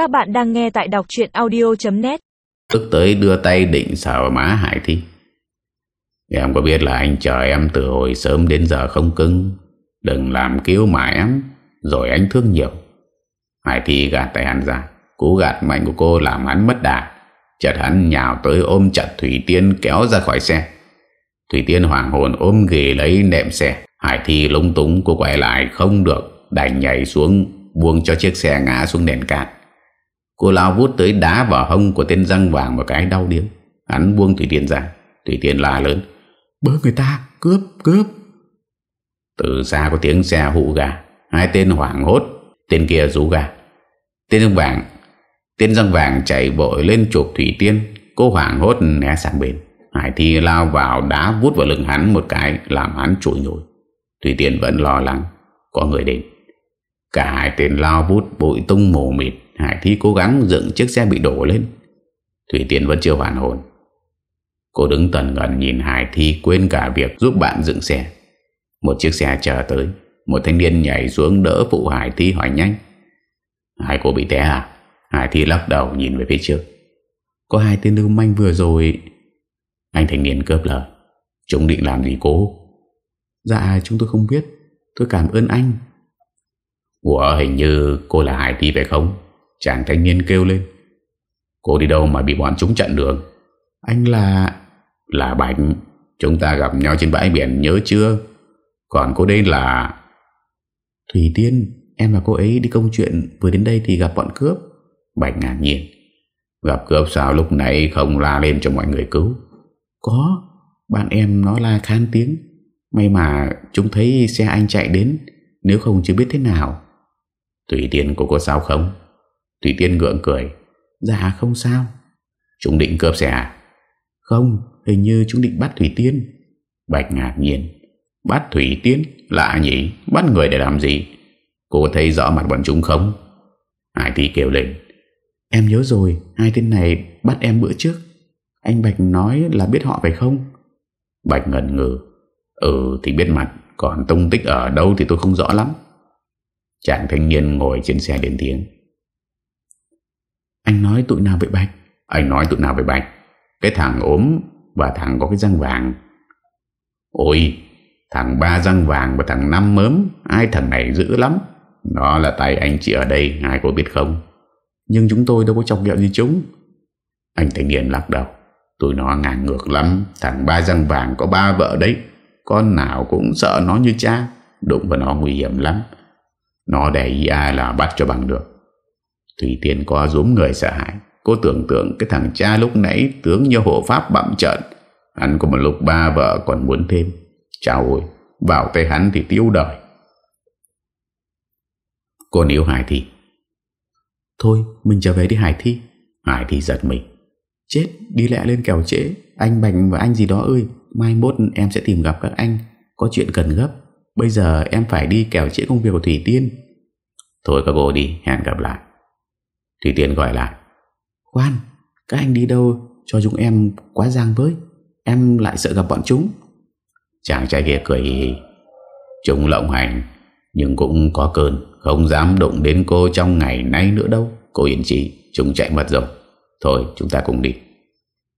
Các bạn đang nghe tại đọc chuyện audio.net Tức tới đưa tay định sờ vào má Hải Thi. Em có biết là anh chờ em từ hồi sớm đến giờ không cưng? Đừng làm cứu mà em, Rồi anh thương nhiều. Hải Thi gạt tay hắn ra, Cú gạt mạnh của cô làm hắn mất đà. Chợt hắn nhào tới ôm chặt Thủy Tiên kéo ra khỏi xe. Thủy Tiên hoàng hồn ôm ghề lấy nệm xe. Hải Thi lúng túng, cô quay lại không được, Đành nhảy xuống, Buông cho chiếc xe ngã xuống nền cạn Cô lao vút tới đá vào hông của tên răng vàng một cái đau điếng. Hắn buông Thủy Tiên ra. Thủy Tiên la lớn. Bớ người ta cướp cướp. Từ xa có tiếng xe hụ gà Hai tên hoảng hốt. Tên kia rú gà Tên răng vàng Tên răng vàng chạy vội lên chụp Thủy Tiên. Cô hoảng hốt né sang bên. Hải Thi lao vào đá vút vào lưng hắn một cái Làm hắn trụi nhồi. Thủy Tiên vẫn lo lắng. Có người đến. Cả hai tên lao vút bụi tung mù mịt Hải Thi cố gắng dựng chiếc xe bị đổ lên. Thủy Tiên vẫn chưa hoàn hồn. Cô đứng tần gần nhìn Hải Thi quên cả việc giúp bạn dựng xe. Một chiếc xe chờ tới, Một thanh niên nhảy xuống đỡ phụ Hải Thi hỏi nhanh. Hai cô bị té à? Hải Thi lắc đầu nhìn về phía trước. Có hai tên lưu manh vừa rồi. Anh thanh niên cướp lời. Chúng định làm gì cô? Dạ chúng tôi không biết. Tôi cảm ơn anh. Ủa, hình như cô là Hải Thi phải không? Chàng thanh niên kêu lên. Cô đi đâu mà bị bọn chúng chặn đường? Anh là Là Bảnh Chúng ta gặp nhau trên bãi biển nhớ chưa? Còn cô đây là Thủy Tiên Em và cô ấy đi công chuyện Vừa đến đây thì gặp bọn cướp. Bạch ngạc nhiên. Gặp cướp sao lúc nãy không la lên cho mọi người cứu? Có. Bạn em nó la khan tiếng. May mà chúng thấy xe anh chạy đến Nếu không chưa biết thế nào. Thủy Tiên cô có sao không Thủy Tiên gượng cười. Dạ không sao. Chúng định cướp xe à? Không hình như chúng định bắt Thủy Tiên. Bạch ngạc nhiên. Bắt Thủy Tiên? Lạ nhỉ? Bắt người để làm gì? Cô thấy rõ mặt bọn chúng không? Hải Thi kêu lên. Em nhớ rồi Hai tên này bắt em bữa trước. Anh Bạch nói là biết họ phải không? Bạch ngần ngừ. Ừ thì biết mặt Còn tung tích ở đâu thì tôi không rõ lắm. Chàng thanh niên ngồi trên xe đến tiếng Anh nói tụi nào vậy Bạch? Anh nói tụi nào vậy Bạch? Cái thằng ốm và thằng có cái răng vàng. Ôi Thằng ba răng vàng và thằng năm mớm Ai thằng này dữ lắm. Nó là tay anh chị ở đây Ai có biết không? Nhưng chúng tôi đâu có chọc ghẹo gì chúng. Anh thanh niên lắc đầu. Tụi nó ngang ngược lắm. Thằng ba răng vàng có ba vợ đấy. Con nào cũng sợ nó như cha. Đụng vào nó nguy hiểm lắm. Nó để ý ai là bắt cho bằng được Thủy Tiên có rúm người sợ hãi. Cô tưởng tượng cái thằng cha lúc nãy Tướng như hộ pháp bậm trận Hắn có một lúc ba vợ còn muốn thêm. Chào ôi, Vào tay hắn thì tiêu đời. Cô níu Hải Thi. Thôi, mình trở về đi Hải Thi. Hải Thi giật mình. Chết, đi lẹ lên kèo trễ. Anh Bành và anh gì đó ơi, Mai mốt em sẽ tìm gặp các anh. Có chuyện cần gấp. Bây giờ em phải đi kèo trễ công việc của Thủy Tiên. Thôi các cô đi, hẹn gặp lại. Thủy Tiên gọi lại. Khoan các anh đi đâu Cho chúng em quá giang với? Em lại sợ gặp bọn chúng. Chàng trai kia cười hì hì. Chúng lộng hành Nhưng cũng có cơn Không dám đụng đến cô trong ngày nay nữa đâu. Cô yên trí Chúng chạy mất rồi. Thôi chúng ta cùng đi.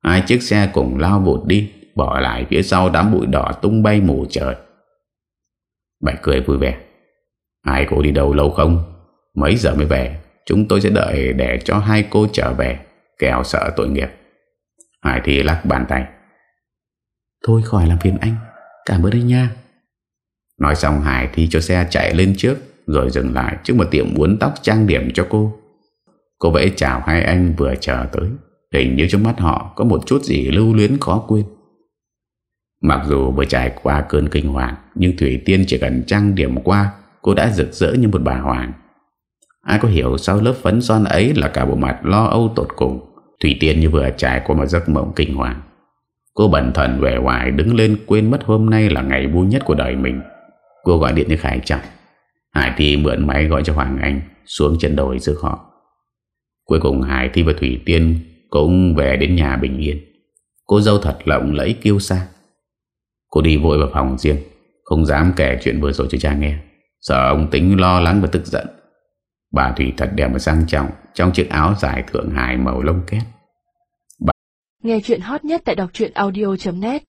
Hai chiếc xe cùng lao vụt đi Bỏ lại phía sau đám bụi đỏ tung bay mù trời. Bạch cười vui vẻ. Hai cô đi đâu lâu không? Mấy giờ mới về Chúng tôi sẽ đợi để cho hai cô trở về Kẻo sợ tội nghiệp. Hải thì lắc bàn tay. Thôi khỏi làm phiền anh Cảm ơn anh nha. Nói xong Hải thì cho xe chạy lên trước Rồi dừng lại trước một tiệm uốn tóc trang điểm cho cô. Cô vẫy chào hai anh vừa chờ tới. Hình như trong mắt họ Có một chút gì lưu luyến khó quên. Mặc dù vừa trải qua cơn kinh hoàng Nhưng Thủy Tiên chỉ cần trang điểm qua Cô đã rực rỡ như một bà hoàng Ai có hiểu sau lớp phấn son ấy Là cả bộ mặt lo âu tột cùng Thủy Tiên như vừa trải qua một giấc mộng kinh hoàng. Cô bẩn thần về hoài Đứng lên quên mất hôm nay là ngày vui nhất của đời mình. Cô gọi điện cho Khải Trọng. Hải Thi mượn máy gọi cho Hoàng Anh, Xuống chân đồi giữa họ. Cuối cùng Hải Thi và Thủy Tiên Cũng về đến nhà bình yên. Cô dâu thật lộng lẫy kêu xa Cô đi vội vào phòng riêng, Không dám kể chuyện vừa rồi cho cha nghe. Sợ ông tính lo lắng và tức giận. Bà Thủy thật đẹp và sang trọng, Trong chiếc áo dài thượng hải màu lông két. Bà... Nghe chuyện hot nhất tại đọc audio.net